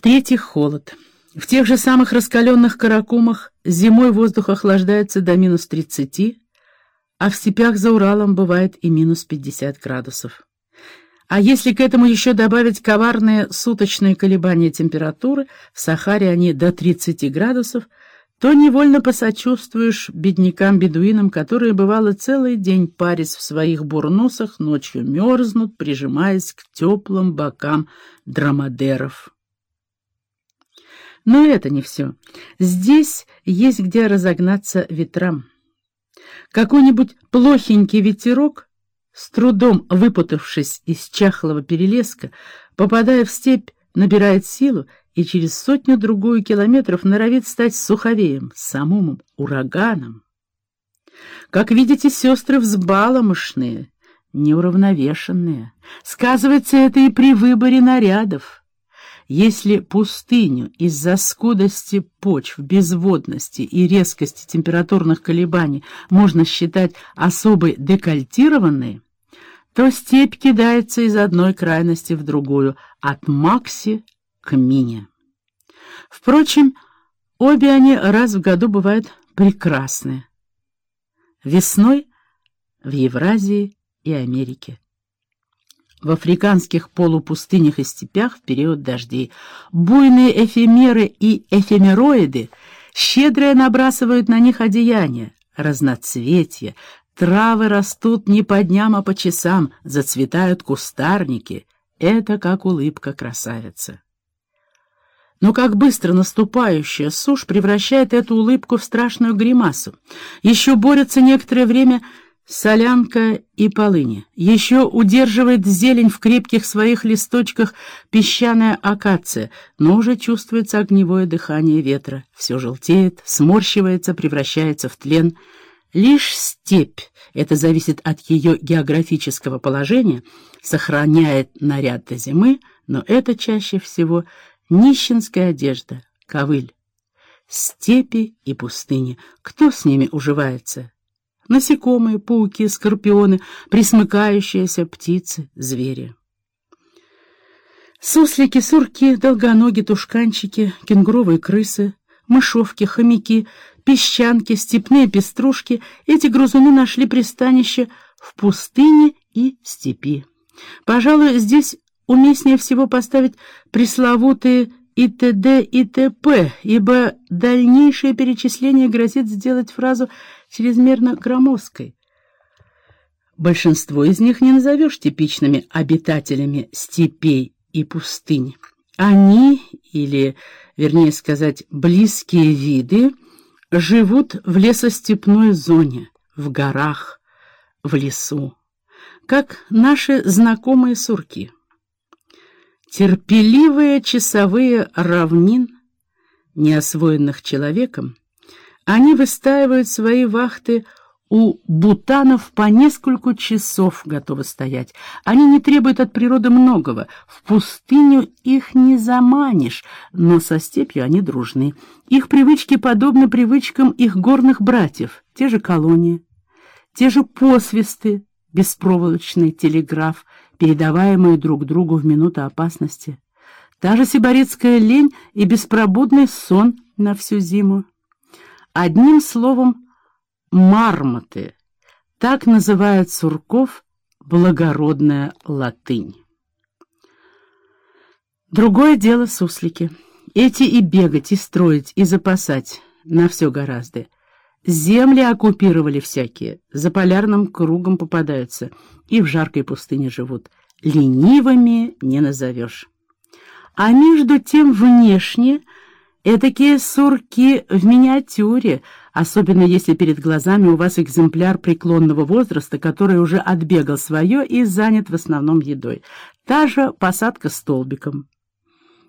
В-третьих, холод. В тех же самых раскаленных Каракумах зимой воздух охлаждается до минус 30, а в степях за Уралом бывает и минус 50 градусов. А если к этому еще добавить коварные суточные колебания температуры, в Сахаре они до 30 градусов, то невольно посочувствуешь беднякам-бедуинам, которые, бывало, целый день парясь в своих бурнусах, ночью мерзнут, прижимаясь к теплым бокам драмадеров. Но это не все. Здесь есть где разогнаться ветрам. Какой-нибудь плохенький ветерок, с трудом выпутавшись из чахлого перелеска, попадая в степь, набирает силу и через сотню-другую километров норовит стать суховеем, самым ураганом. Как видите, сестры взбаломышные, неуравновешенные. Сказывается это и при выборе нарядов. Если пустыню из-за скудости почв, безводности и резкости температурных колебаний можно считать особой декольтированной, то степь кидается из одной крайности в другую, от Макси к Мине. Впрочем, обе они раз в году бывают прекрасны. Весной в Евразии и Америке в африканских полупустынях и степях в период дождей. Буйные эфемеры и эфемероиды щедро набрасывают на них одеяния, разноцветья, травы растут не по дням, а по часам, зацветают кустарники. Это как улыбка красавицы. Но как быстро наступающая сушь превращает эту улыбку в страшную гримасу. Еще борются некоторое время солянка и полыни. Еще удерживает зелень в крепких своих листочках песчаная акация, но уже чувствуется огневое дыхание ветра. Все желтеет, сморщивается, превращается в тлен. Лишь степь, это зависит от ее географического положения, сохраняет наряд до зимы, но это чаще всего нищенская одежда, ковыль. Степи и пустыни. Кто с ними уживается? Насекомые, пауки, скорпионы, присмыкающиеся птицы, звери. Суслики, сурки, долгоноги, тушканчики, кенгуровые крысы, мышовки, хомяки, песчанки, степные пеструшки — эти грызуны нашли пристанище в пустыне и степи. Пожалуй, здесь уместнее всего поставить пресловутые и т.д. и т.п., ибо дальнейшее перечисление грозит сделать фразу чрезмерно громоздкой. Большинство из них не назовешь типичными обитателями степей и пустынь. Они, или, вернее сказать, близкие виды, живут в лесостепной зоне, в горах, в лесу, как наши знакомые сурки. Терпеливые часовые равнин, не освоенных человеком, они выстаивают свои вахты у бутанов по несколько часов готовы стоять. Они не требуют от природы многого. В пустыню их не заманишь, но со степью они дружны. Их привычки подобны привычкам их горных братьев. Те же колонии, те же посвисты, беспроволочный телеграф, передаваемые друг другу в минуту опасности. Та же сибаритская лень и беспробудный сон на всю зиму. Одним словом, мармоты. Так называют сурков благородная латынь. Другое дело суслики. Эти и бегать, и строить, и запасать на все гораздо. Земли оккупировали всякие, за полярным кругом попадаются, и в жаркой пустыне живут. Ленивыми не назовешь. А между тем внешне этакие сурки в миниатюре, особенно если перед глазами у вас экземпляр преклонного возраста, который уже отбегал свое и занят в основном едой. Та же посадка столбиком.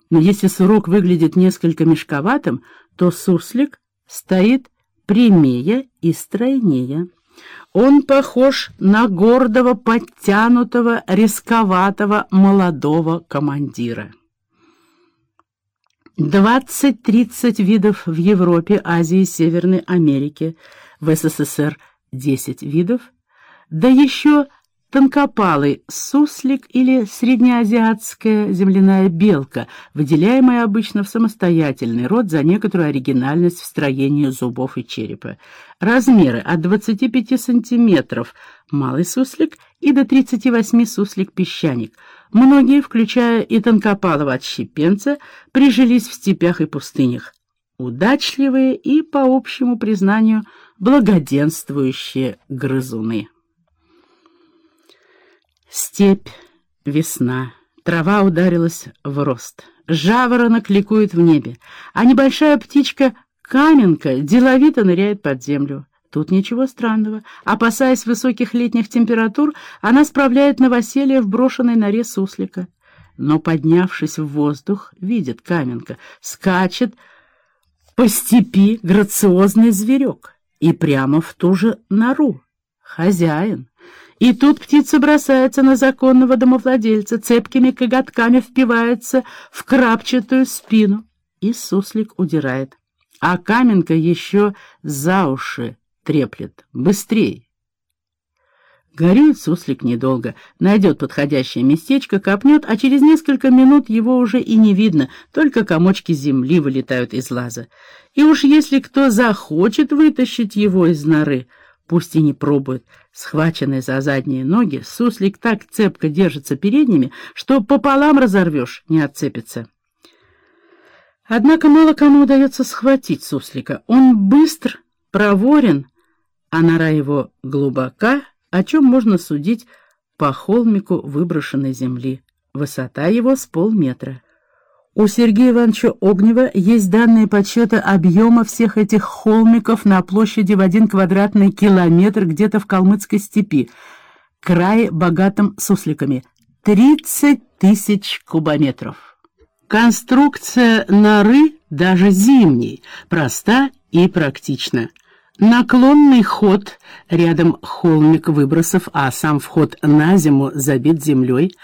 Но если сурок выглядит несколько мешковатым, то суслик стоит прямее и стройнее. Он похож на гордого, подтянутого, рисковатого молодого командира. Двадцать-тридцать видов в Европе, Азии, Северной Америке, в СССР десять видов, да еще тонкопалый суслик или среднеазиатская земляная белка, выделяемая обычно в самостоятельный род за некоторую оригинальность в строении зубов и черепа. Размеры от 25 сантиметров малый суслик и до 38 суслик-песчаник. Многие, включая и тонкопалого отщепенца, прижились в степях и пустынях. Удачливые и, по общему признанию, благоденствующие грызуны. Степь, весна, трава ударилась в рост, жаворонок ликует в небе, а небольшая птичка Каменка деловито ныряет под землю. Тут ничего странного. Опасаясь высоких летних температур, она справляет новоселье в брошенной норе суслика. Но, поднявшись в воздух, видит Каменка, скачет по степи грациозный зверек и прямо в ту же нору. Хозяин. И тут птица бросается на законного домовладельца, цепкими коготками впивается в крапчатую спину, и суслик удирает. А каменка еще за уши треплет. Быстрей! Горюет суслик недолго, найдет подходящее местечко, копнет, а через несколько минут его уже и не видно, только комочки земли вылетают из лаза. И уж если кто захочет вытащить его из норы — Пусть и не пробует. Схваченный за задние ноги, суслик так цепко держится передними, что пополам разорвешь, не отцепится. Однако мало кому удается схватить суслика. Он быстр, проворен, а нора его глубока, о чем можно судить по холмику выброшенной земли. Высота его с полметра. У Сергея Ивановича Огнева есть данные подсчета объема всех этих холмиков на площади в один квадратный километр где-то в Калмыцкой степи, крае богатым сусликами. 30 тысяч кубометров. Конструкция норы, даже зимней, проста и практична. Наклонный ход, рядом холмик выбросов, а сам вход на зиму забит землей,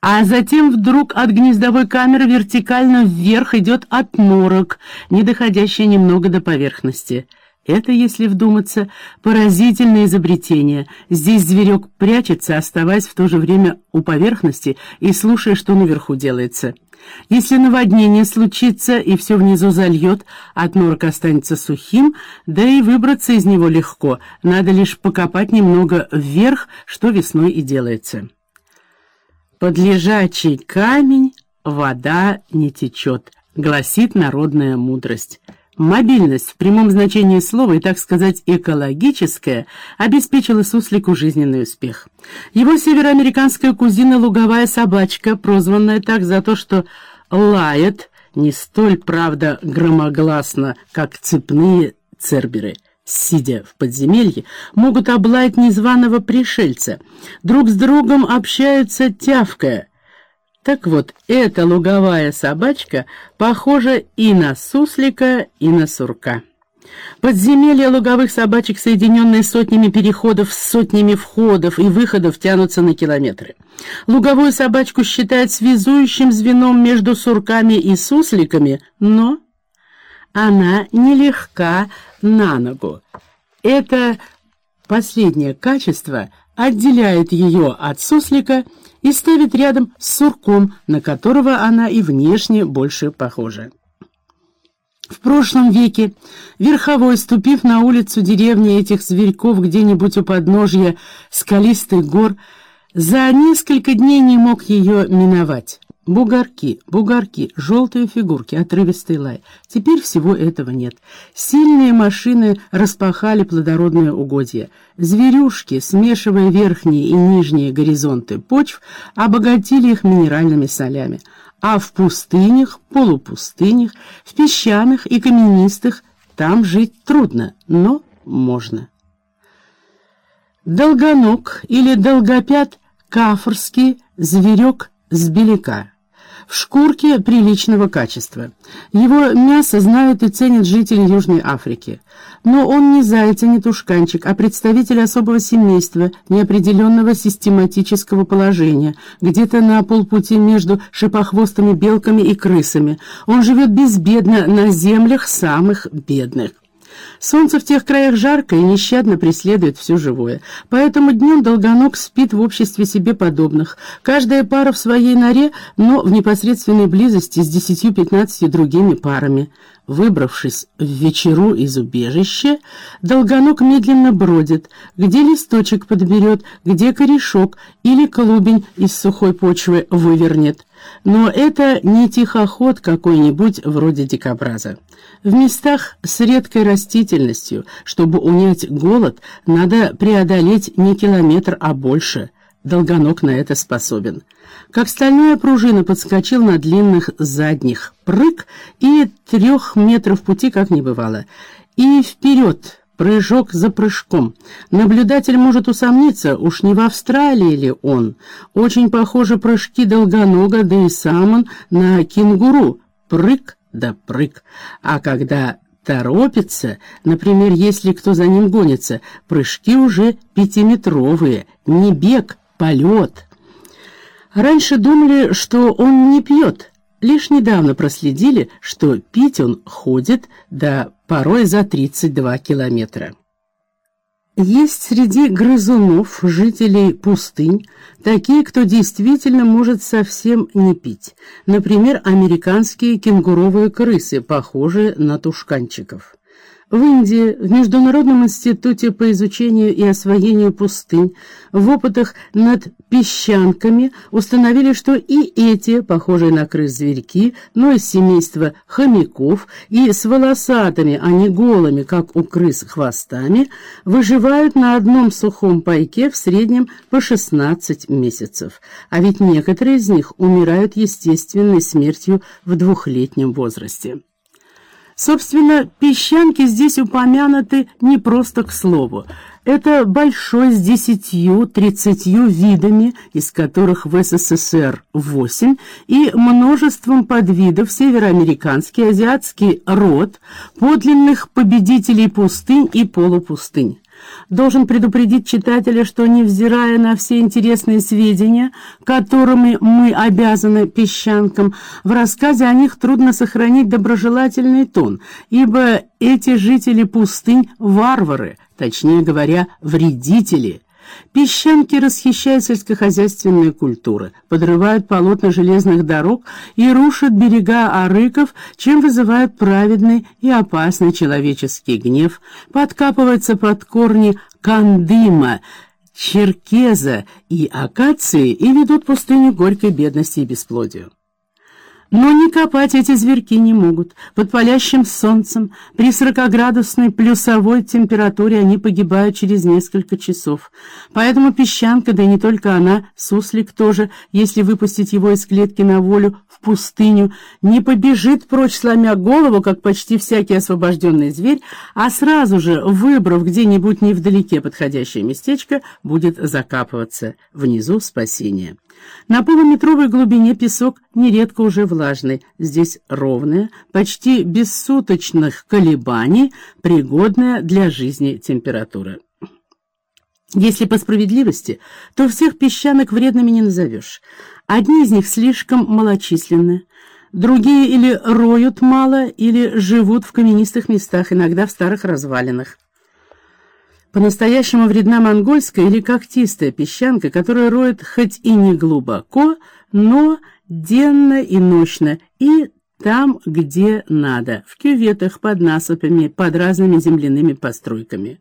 а затем вдруг от гнездовой камеры вертикально вверх идет отнорок, не доходящий немного до поверхности. Это, если вдуматься, поразительное изобретение. Здесь зверек прячется, оставаясь в то же время у поверхности и слушая, что наверху делается. Если наводнение случится и все внизу зальет, отнорок останется сухим, да и выбраться из него легко, надо лишь покопать немного вверх, что весной и делается. Под лежачий камень вода не течет, гласит народная мудрость. Мобильность в прямом значении слова и, так сказать, экологическая, обеспечила суслику жизненный успех. Его североамериканская кузина луговая собачка, прозванная так за то, что лает не столь, правда, громогласно, как цепные церберы, сидя в подземелье, могут облаять незваного пришельца. Друг с другом общаются тявкая, так вот, эта луговая собачка похожа и на суслика, и на сурка. Подземелья луговых собачек, соединенные сотнями переходов сотнями входов и выходов, тянутся на километры. Луговую собачку считают связующим звеном между сурками и сусликами, но она нелегка на ногу. Это последнее качество отделяет ее от суслика и ставит рядом с сурком, на которого она и внешне больше похожа. В прошлом веке верховой, ступив на улицу деревни этих зверьков где-нибудь у подножья скалистых гор, за несколько дней не мог ее миновать. Бугорки, бугорки, желтые фигурки, отрывистый лай. Теперь всего этого нет. Сильные машины распахали плодородные угодья. Зверюшки, смешивая верхние и нижние горизонты почв, обогатили их минеральными солями. А в пустынях, полупустынях, в песчаных и каменистых там жить трудно, но можно. Долгоног или долгопят кафорский зверек с беляка в шкурке приличного качества. Его мясо знают и ценят жители Южной Африки. Но он не заяц не тушканчик, а представитель особого семейства, неопределенного систематического положения, где-то на полпути между шипохвостыми белками и крысами. Он живет безбедно на землях самых бедных. Солнце в тех краях жарко и нещадно преследует все живое, поэтому днем долгоног спит в обществе себе подобных. Каждая пара в своей норе, но в непосредственной близости с десятью-пятнадцатью другими парами. Выбравшись в вечеру из убежища, долгоног медленно бродит, где листочек подберет, где корешок или клубень из сухой почвы вывернет. Но это не тихоход какой-нибудь вроде дикобраза. В местах с редкой растительностью, чтобы унять голод, надо преодолеть не километр, а больше. Долгоног на это способен. Как стальная пружина подскочил на длинных задних. Прыг, и трех метров пути как не бывало. И вперед, прыжок за прыжком. Наблюдатель может усомниться, уж не в Австралии ли он. Очень похожи прыжки долгонога, да и сам он на кенгуру. Прыг да прыг. А когда торопится, например, если кто за ним гонится, прыжки уже пятиметровые, не бег, полет. Раньше думали, что он не пьет. Лишь недавно проследили, что пить он ходит, да порой за 32 километра. Есть среди грызунов, жителей пустынь, такие, кто действительно может совсем не пить. Например, американские кенгуровые крысы, похожие на тушканчиков. В Индии, в Международном институте по изучению и освоению пустынь, в опытах над песчанками установили, что и эти, похожие на крыс зверьки, но из семейства хомяков и с волосатыми, а не голыми, как у крыс, хвостами, выживают на одном сухом пайке в среднем по 16 месяцев. А ведь некоторые из них умирают естественной смертью в двухлетнем возрасте. Собственно, песчанки здесь упомянуты не просто к слову. Это большой с десятью-тридцатью видами, из которых в СССР восемь, и множеством подвидов североамериканский, азиатский род, подлинных победителей пустынь и полупустынь. Должен предупредить читателя, что, невзирая на все интересные сведения, которыми мы обязаны песчанкам, в рассказе о них трудно сохранить доброжелательный тон, ибо эти жители пустынь — варвары, точнее говоря, вредители — Песчанки расхищают сельскохозяйственные культуры, подрывают полотна железных дорог и рушат берега арыков, чем вызывают праведный и опасный человеческий гнев, подкапываются под корни кандыма, черкеза и акации и ведут пустыню горькой бедности и бесплодию. Но не копать эти зверьки не могут. Под палящим солнцем, при сорокоградусной плюсовой температуре они погибают через несколько часов. Поэтому песчанка, да и не только она, суслик тоже, если выпустить его из клетки на волю в пустыню, не побежит прочь, сломя голову, как почти всякий освобожденный зверь, а сразу же, выбрав где-нибудь невдалеке подходящее местечко, будет закапываться. Внизу спасение. На полуметровой глубине песок нередко уже влажный, здесь ровная, почти без суточных колебаний, пригодная для жизни температура. Если по справедливости, то всех песчанок вредными не назовешь. Одни из них слишком малочисленны, другие или роют мало, или живут в каменистых местах, иногда в старых развалинах. По-настоящему вредна монгольская или когтистая песчанка, которая роет хоть и не глубоко, но денно и ночно, и там, где надо, в кюветах, под насыпами, под разными земляными постройками.